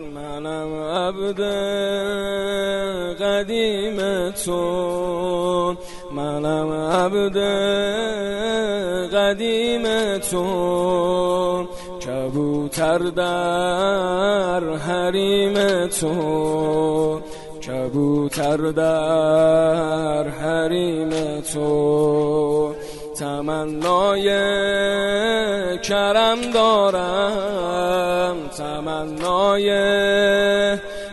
منم عبد قدیم تو. منم عبد قدیم تو. کبوتر در حریم تو. کبوتر در حریم تو. تمنای کرم دارم تمنای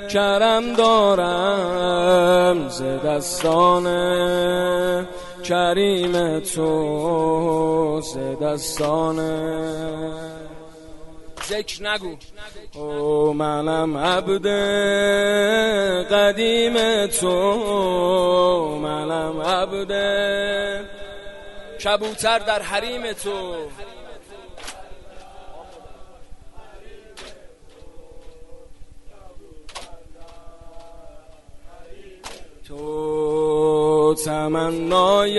کرم دارم. ز دستان کریم تو ز دستان. ذکر نگو. او منم عبد قدیم تو منم عبد کبوتر در حریم تو. تو تمنای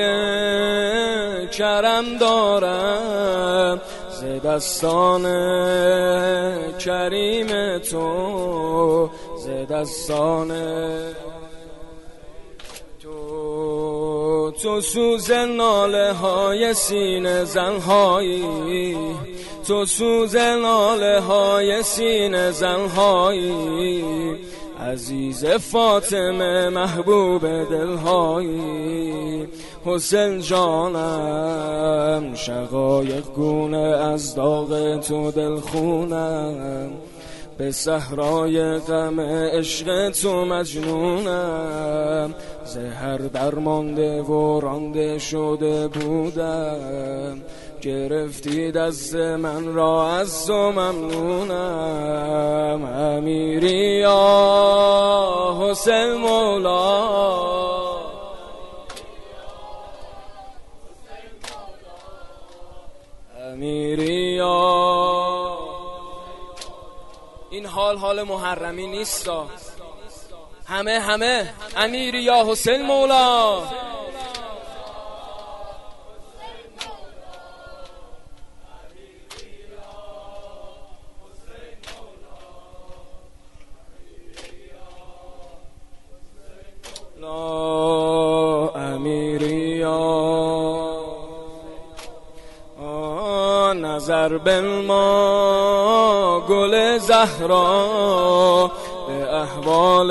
کرم دارم ز دستان کریم تو ز تو سوز ناله های سینه زنهایی تو سوز ناله های سینه زنهایی عزیز فاطمه محبوب دلهایی. حسین جانم شقایق گونه از داغ تو دلخونم. به صحرای غم عشق تو مجنونم. زهر درمانده و رانده شده بودم. گرفتی دست من را از تو ممنونم. امیری یا حسین مولا. امیری. این حال حال محرمی نیست همه همه. امیری یا حسین مولا. لا نظر به ما گل زهرا به احوال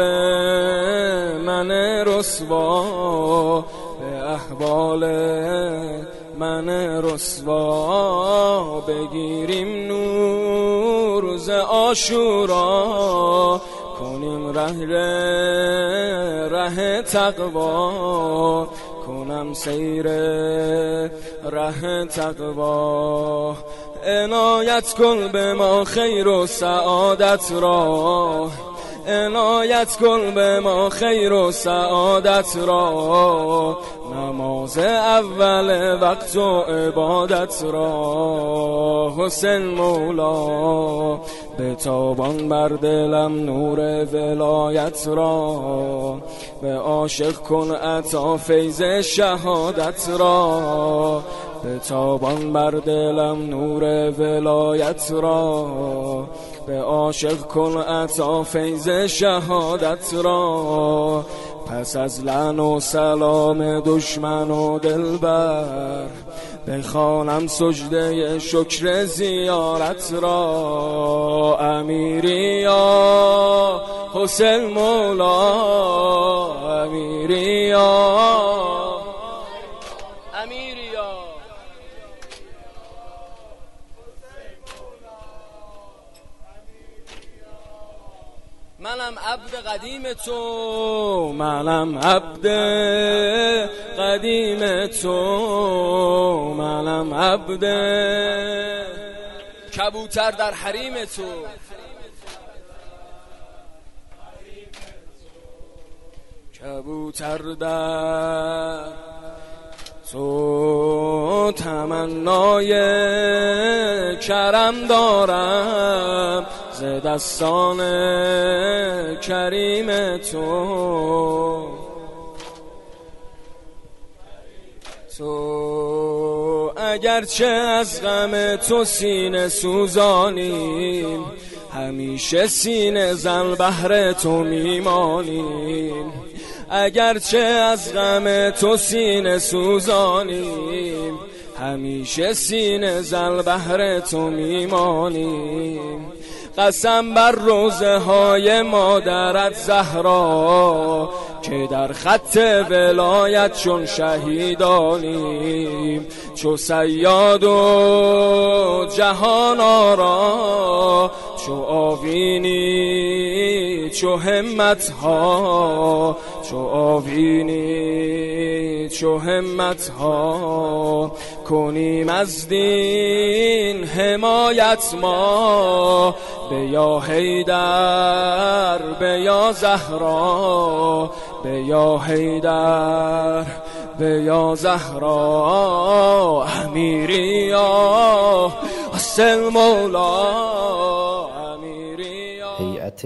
من رسوا به احوال من رسوا. بگیریم نور ز آشورا کنیم ره ره تقوا. کنم سیر ره تقوا. عنایت کن به ما خیر و سعادت را عنایت کن به ما خیر و سعادت را. نماز اول وقت و عبادت را. حسین مولا به تابان بر دلم نور ولایت را. به عاشق کن عطا فیض شهادت را. به تابان بر دلم نور ولایت را به عاشق کن عطا فیض شهادت را. پس از لعن و سلام دشمن و دلبر بخوانم سجده شکر زیارت را. امیری یا حسین مولا امیری یا امیری منم عبد قدیم تو منم عبد قدیم تو منم عبد کبوتر در حریم تو. کبوتر در تو تمنای کرم دارم. ز دستان کریم تو. تو اگرچه از غم تو سینه سوزانیم همیشه سینه زن بهر تو میمانیم. اگرچه از غم تو سینه سوزانیم همیشه سینه زل بهر تو میمانیم. قسم بر روزه های مادرت زهرا که در خط ولایت چون شهیدانیم چو سیاد و جهان آرا چو آوینی چو همت ها چو آوینی چو همت ها کنیم از دین حمایت ما به یا حیدر به یا زهرا. به یا حیدر به یا زهرا. امیریا اصل مولا هیئت